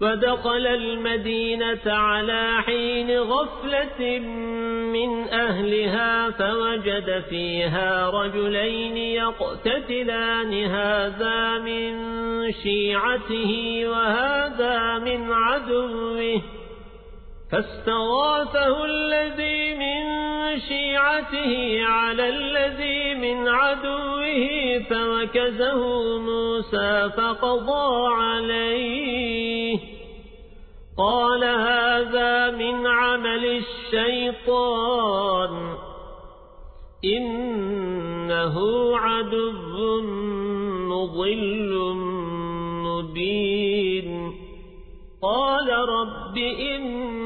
ودخل المدينة على حين غفلة من أهلها فوجد فيها رجلين يقتتلان هذا من شيعته وهذا من عدوه. فاستغاثه الذي من شيعته على الذي من عدوه فوكزه موسى فقضى عليه. قال هذا من عمل الشيطان إنه عدو مضل مبين. قال رب إني